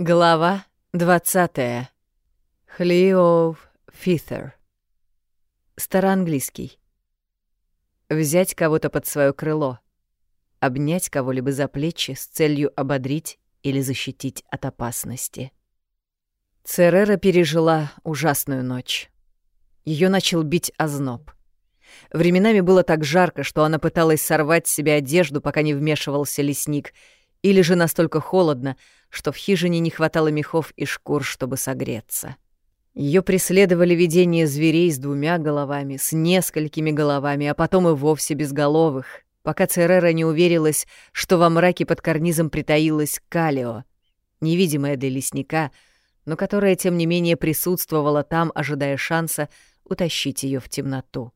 Глава 20. Хлиов Фитер. Староанглийский. Взять кого-то под свое крыло. Обнять кого-либо за плечи с целью ободрить или защитить от опасности. Церера пережила ужасную ночь. Ее начал бить озноб. Временами было так жарко, что она пыталась сорвать с себя одежду, пока не вмешивался лесник, или же настолько холодно, что в хижине не хватало мехов и шкур, чтобы согреться. Ее преследовали видения зверей с двумя головами, с несколькими головами, а потом и вовсе безголовых, пока Церера не уверилась, что во мраке под карнизом притаилась Калио, невидимая для лесника, но которая, тем не менее, присутствовала там, ожидая шанса утащить ее в темноту.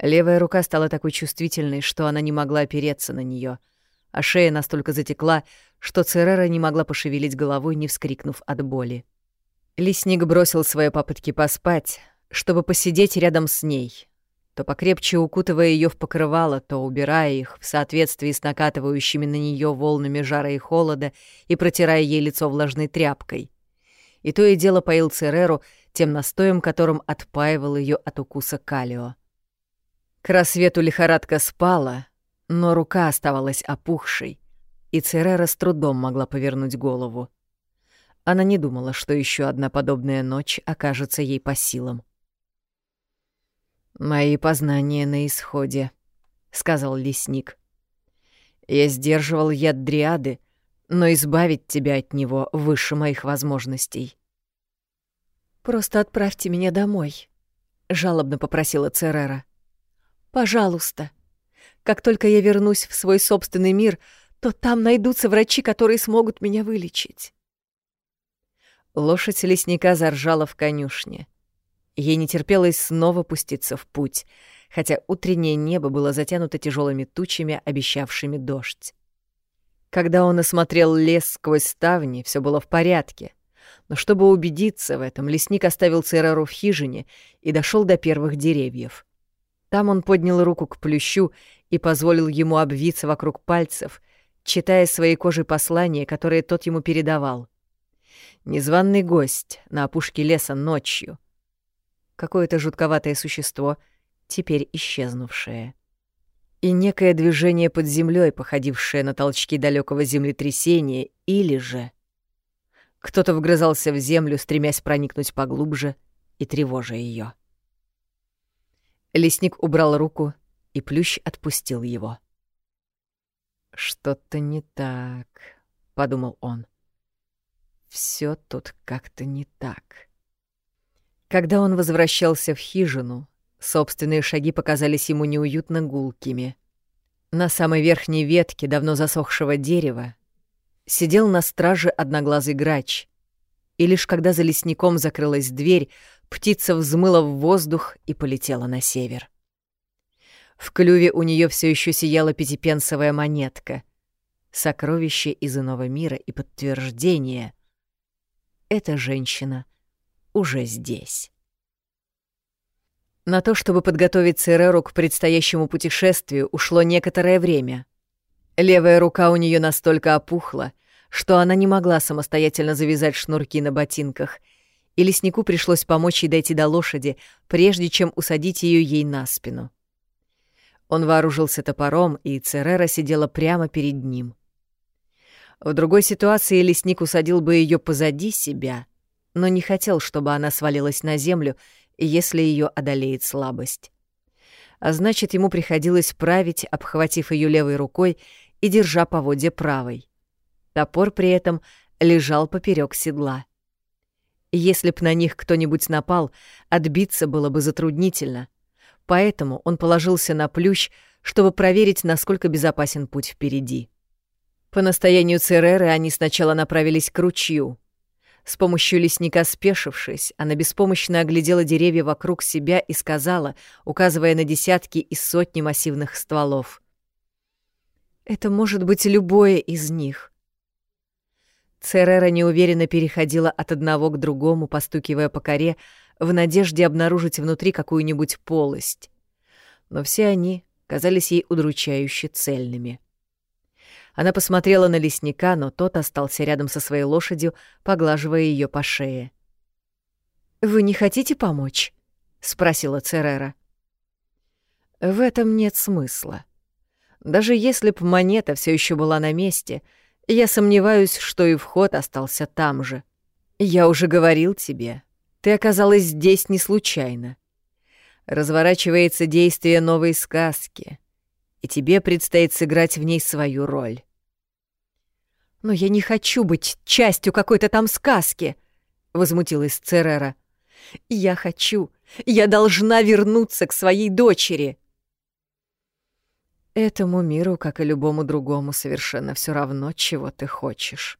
Левая рука стала такой чувствительной, что она не могла опереться на нее, а шея настолько затекла, что Церера не могла пошевелить головой, не вскрикнув от боли. Лесник бросил свои попытки поспать, чтобы посидеть рядом с ней, то покрепче укутывая ее в покрывало, то убирая их в соответствии с накатывающими на нее волнами жара и холода и протирая ей лицо влажной тряпкой. И то и дело поил Цереру тем настоем, которым отпаивал ее от укуса калио. К рассвету лихорадка спала, но рука оставалась опухшей, и Церера с трудом могла повернуть голову. Она не думала, что еще одна подобная ночь окажется ей по силам. «Мои познания на исходе», — сказал лесник. «Я сдерживал яд дриады, но избавить тебя от него выше моих возможностей». «Просто отправьте меня домой», — жалобно попросила Церера. «Пожалуйста. Как только я вернусь в свой собственный мир, то там найдутся врачи, которые смогут меня вылечить. Лошадь лесника заржала в конюшне. Ей не терпелось снова пуститься в путь, хотя утреннее небо было затянуто тяжелыми тучами, обещавшими дождь. Когда он осмотрел лес сквозь ставни, все было в порядке. Но чтобы убедиться в этом, лесник оставил Цереру в хижине и дошел до первых деревьев. Там он поднял руку к плющу и позволил ему обвиться вокруг пальцев, читая своей кожей послание, которое тот ему передавал. Незваный гость на опушке леса ночью. Какое-то жутковатое существо, теперь исчезнувшее. И некое движение под землей, походившее на толчки далекого землетрясения, или же... Кто-то вгрызался в землю, стремясь проникнуть поглубже и тревожа ее. Лесник убрал руку, и плющ отпустил его. — «Что-то не так», — подумал он. Все тут как-то не так». Когда он возвращался в хижину, собственные шаги показались ему неуютно гулкими. На самой верхней ветке давно засохшего дерева сидел на страже одноглазый грач, и лишь когда за лесником закрылась дверь, птица взмыла в воздух и полетела на север. В клюве у нее все еще сияла пятипенсовая монетка. Сокровище из иного мира и подтверждение. Эта женщина уже здесь. На то, чтобы подготовить Цереру к предстоящему путешествию, ушло некоторое время. Левая рука у нее настолько опухла, что она не могла самостоятельно завязать шнурки на ботинках, и леснику пришлось помочь ей дойти до лошади, прежде чем усадить ее ей на спину. Он вооружился топором, и Церера сидела прямо перед ним. В другой ситуации лесник усадил бы ее позади себя, но не хотел, чтобы она свалилась на землю, если ее одолеет слабость. А значит, ему приходилось править, обхватив ее левой рукой и держа поводья правой. Топор при этом лежал поперек седла. Если б на них кто-нибудь напал, отбиться было бы затруднительно — поэтому он положился на плющ, чтобы проверить, насколько безопасен путь впереди. По настоянию Цереры они сначала направились к ручью. С помощью лесника спешившись, она беспомощно оглядела деревья вокруг себя и сказала, указывая на десятки и сотни массивных стволов. «Это может быть любое из них». Церера неуверенно переходила от одного к другому, постукивая по коре, в надежде обнаружить внутри какую-нибудь полость. Но все они казались ей удручающе цельными. Она посмотрела на лесника, но тот остался рядом со своей лошадью, поглаживая ее по шее. «Вы не хотите помочь?» — спросила Церера. «В этом нет смысла. Даже если б монета все еще была на месте, я сомневаюсь, что и вход остался там же. Я уже говорил тебе, ты оказалась здесь не случайно. Разворачивается действие новой сказки, и тебе предстоит сыграть в ней свою роль. «Но я не хочу быть частью какой-то там сказки», — возмутилась Церера. «Я хочу, я должна вернуться к своей дочери». Этому миру, как и любому другому, совершенно все равно, чего ты хочешь.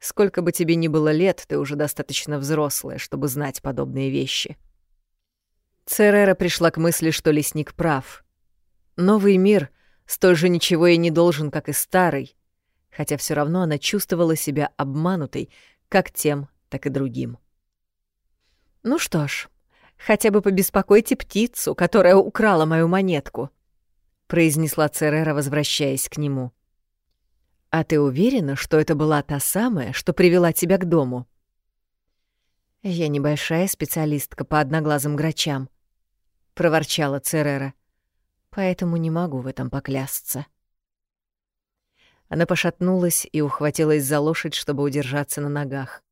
Сколько бы тебе ни было лет, ты уже достаточно взрослая, чтобы знать подобные вещи. Церера пришла к мысли, что лесник прав. Новый мир столь же ничего и не должен, как и старый, хотя все равно она чувствовала себя обманутой как тем, так и другим. «Ну что ж, хотя бы побеспокойте птицу, которая украла мою монетку», — произнесла Церера, возвращаясь к нему. «А ты уверена, что это была та самая, что привела тебя к дому?» «Я небольшая специалистка по одноглазым грачам», — проворчала Церера, «поэтому не могу в этом поклясться». Она пошатнулась и ухватилась за лошадь, чтобы удержаться на ногах.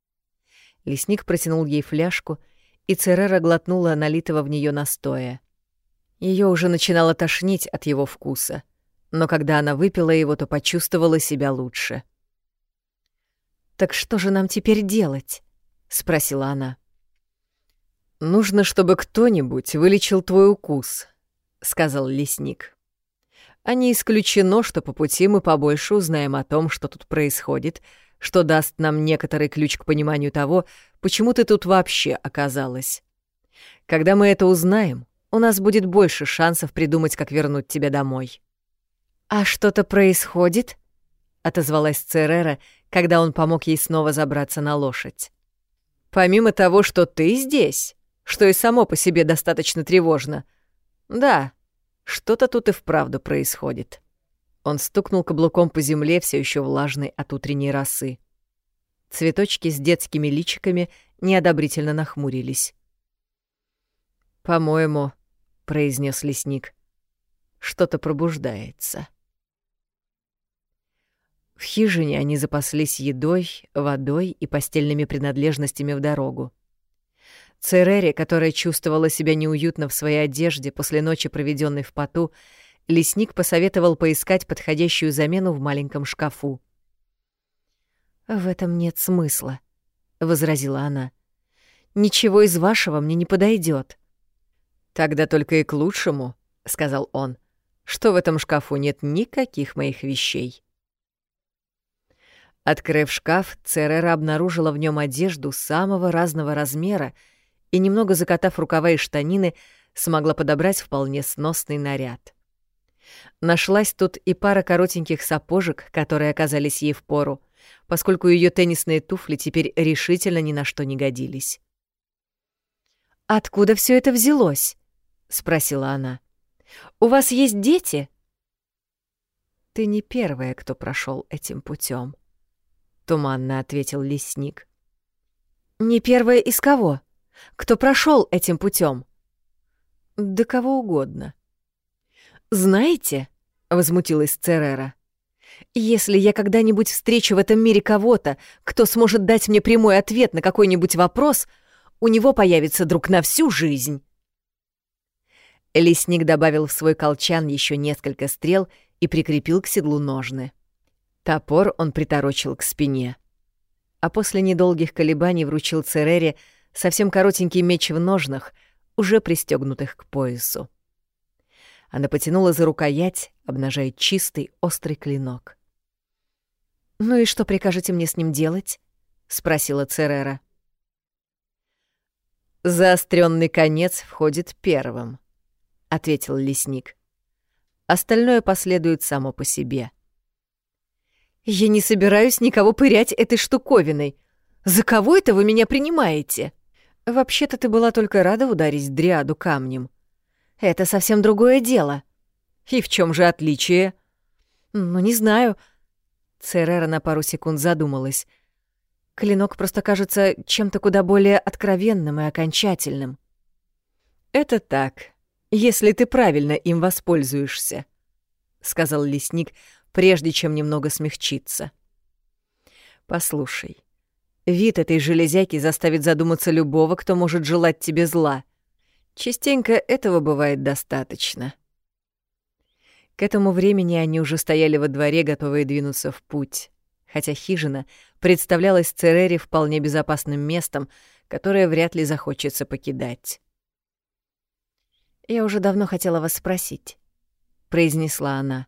Лесник протянул ей фляжку, и Церера глотнула налитого в нее настоя. Ее уже начинало тошнить от его вкуса, но когда она выпила его, то почувствовала себя лучше. «Так что же нам теперь делать?» — спросила она. «Нужно, чтобы кто-нибудь вылечил твой укус», — сказал лесник. А не исключено, что по пути мы побольше узнаем о том, что тут происходит, что даст нам некоторый ключ к пониманию того, почему ты тут вообще оказалась. Когда мы это узнаем, у нас будет больше шансов придумать, как вернуть тебя домой». «А что-то происходит?» — отозвалась Церера, когда он помог ей снова забраться на лошадь. «Помимо того, что ты здесь, что и само по себе достаточно тревожно. Да, что-то тут и вправду происходит. Он стукнул каблуком по земле, все еще влажной от утренней росы. Цветочки с детскими личиками неодобрительно нахмурились. «По-моему», — произнес лесник, — «что-то пробуждается». В хижине они запаслись едой, водой и постельными принадлежностями в дорогу. Церере, которая чувствовала себя неуютно в своей одежде после ночи, проведенной в поту, лесник посоветовал поискать подходящую замену в маленьком шкафу. «В этом нет смысла», — возразила она. «Ничего из вашего мне не подойдет. «Тогда только и к лучшему», — сказал он, — «что в этом шкафу нет никаких моих вещей». Открыв шкаф, Церера обнаружила в нем одежду самого разного размера и, немного закатав рукава и штанины, смогла подобрать вполне сносный наряд. Нашлась тут и пара коротеньких сапожек, которые оказались ей в пору, поскольку ее теннисные туфли теперь решительно ни на что не годились. «Откуда все это взялось?» — спросила она. «У вас есть дети?» «Ты не первая, кто прошел этим путем, туманно ответил лесник. «Не первая из кого?» Кто прошел этим путем? Да кого угодно. Знаете, возмутилась Церера, если я когда-нибудь встречу в этом мире кого-то, кто сможет дать мне прямой ответ на какой-нибудь вопрос, у него появится друг на всю жизнь. Лесник добавил в свой колчан еще несколько стрел и прикрепил к седлу ножны. Топор он приторочил к спине. А после недолгих колебаний вручил Церере совсем коротенький меч в ножнах, уже пристегнутых к поясу. Она потянула за рукоять, обнажая чистый острый клинок. «Ну и что прикажете мне с ним делать?» — спросила Церера. «Заострённый конец входит первым», — ответил лесник. «Остальное последует само по себе». «Я не собираюсь никого пырять этой штуковиной. За кого это вы меня принимаете?» Вообще-то ты была только рада ударить дриаду камнем. Это совсем другое дело. И в чем же отличие? Ну, не знаю. Церера на пару секунд задумалась. Клинок просто кажется чем-то куда более откровенным и окончательным. «Это так, если ты правильно им воспользуешься», — сказал лесник, прежде чем немного смягчиться. «Послушай, вид этой железяки заставит задуматься любого, кто может желать тебе зла. Частенько этого бывает достаточно». К этому времени они уже стояли во дворе, готовые двинуться в путь, хотя хижина представлялась Церере вполне безопасным местом, которое вряд ли захочется покидать. «Я уже давно хотела вас спросить», — произнесла она.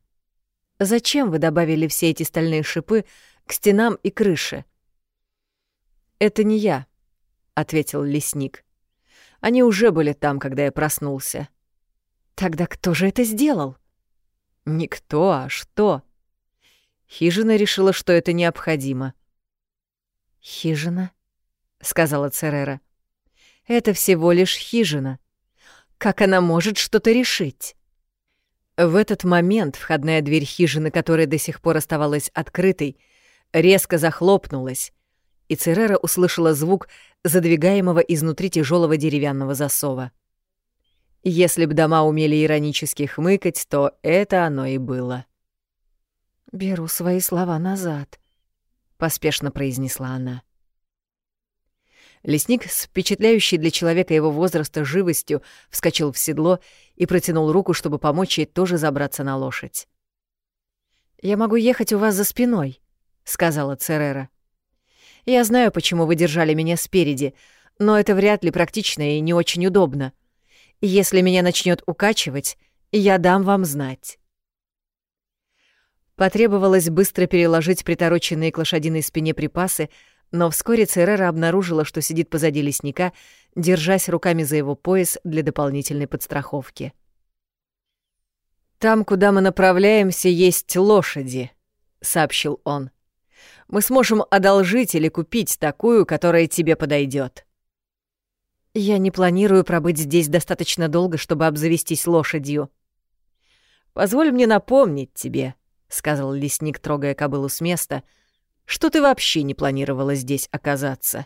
«Зачем вы добавили все эти стальные шипы к стенам и крыше?» «Это не я», — ответил лесник. «Они уже были там, когда я проснулся». «Тогда кто же это сделал?» Никто, а что? Хижина решила, что это необходимо. «Хижина?» — сказала Церера. «Это всего лишь хижина. Как она может что-то решить?» В этот момент входная дверь хижины, которая до сих пор оставалась открытой, резко захлопнулась, и Церера услышала звук задвигаемого изнутри тяжелого деревянного засова. Если б дома умели иронически хмыкать, то это оно и было. «Беру свои слова назад», — поспешно произнесла она. Лесник с впечатляющей для человека его возраста живостью вскочил в седло и протянул руку, чтобы помочь ей тоже забраться на лошадь. «Я могу ехать у вас за спиной», — сказала Церера. «Я знаю, почему вы держали меня спереди, но это вряд ли практично и не очень удобно. Если меня начнет укачивать, я дам вам знать». Потребовалось быстро переложить притороченные к лошадиной спине припасы, но вскоре Церера обнаружила, что сидит позади лесника, держась руками за его пояс для дополнительной подстраховки. «Там, куда мы направляемся, есть лошади», — сообщил он. «Мы сможем одолжить или купить такую, которая тебе подойдет. Я не планирую пробыть здесь достаточно долго, чтобы обзавестись лошадью. Позволь мне напомнить тебе, сказал лесник, трогая кобылу с места, что ты вообще не планировала здесь оказаться.